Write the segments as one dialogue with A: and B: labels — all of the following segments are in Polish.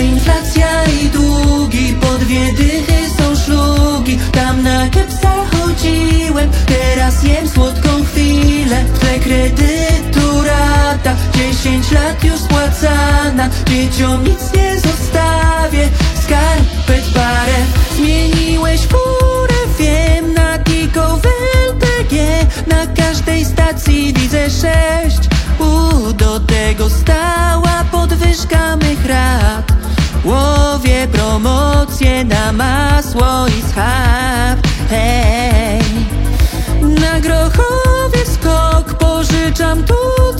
A: inflacja i długi Po dwie dychy są szlugi. Tam na kepsa chodziłem Teraz jem słodką chwilę. Tle kredytu rata Dziesięć lat już spłacana Dzieciom nic nie zostawię Skarpet parę. Zmieniłeś furę, wiem Na Tico w Na każdej stacji widzę sześć U, do tego stała podwyżka mych masło i schab. Hej. Na grochowie skok Pożyczam tu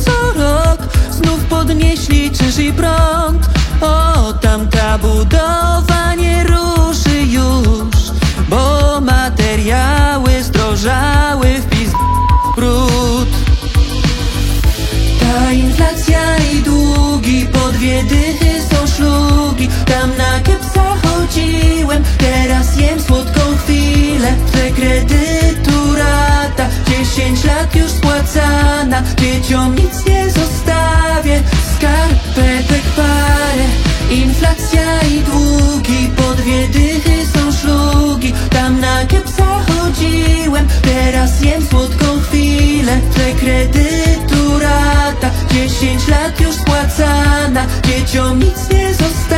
A: co rok. Znów podnieśli czynsz i prąd. O, tamta budowa nie ruszy już Bo materiały zdrożały w pis... brud. Ta inflacja i długi Po Dziesięć lat już spłacana. Dzieciom nic nie zostawię. Skarpetek parę. Inflacja i długi. Po dwie dychy są szlugi. Tam na kepsa chodziłem. Teraz jem słodką chwilę. Tle kredytu rata. Dziesięć lat już spłacana. Dzieciom nic nie zostawię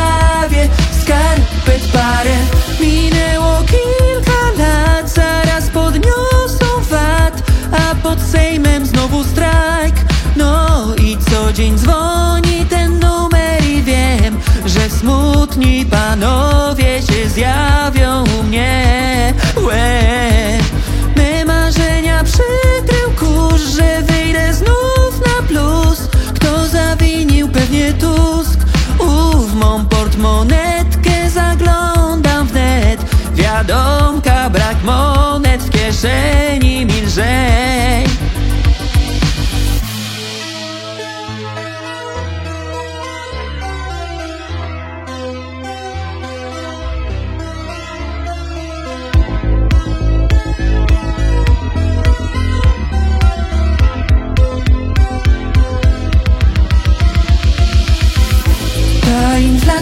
A: pod Sejmem znowu strajk. No i co dzień dzwoni ten numer i wiem Że smutni panowie się zjawią u mnie. Łe. Me marzenia przykrył kurz, że wyjdę znów na plus. Kto zawinił? Pewnie Tusk. Uf, mą portmonetkę zaglądam wnet. Wiadomka, brak monet w kieszeni mi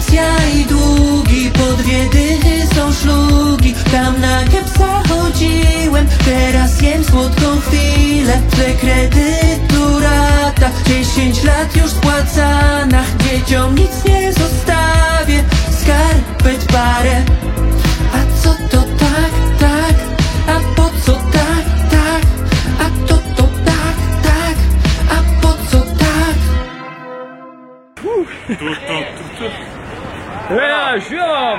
A: Inflacja i długi Po dwie dychy są szlugi Tam na kepsa chodziłem Teraz jem słodką chwilę Tle kredytu rata Dziesięć lat już spłacana Dzieciom nic nie zostawię Skarpet parę A co to tak, tak? A po co tak, tak? A to to tak, tak? A po co tak?
B: 对啊，需要。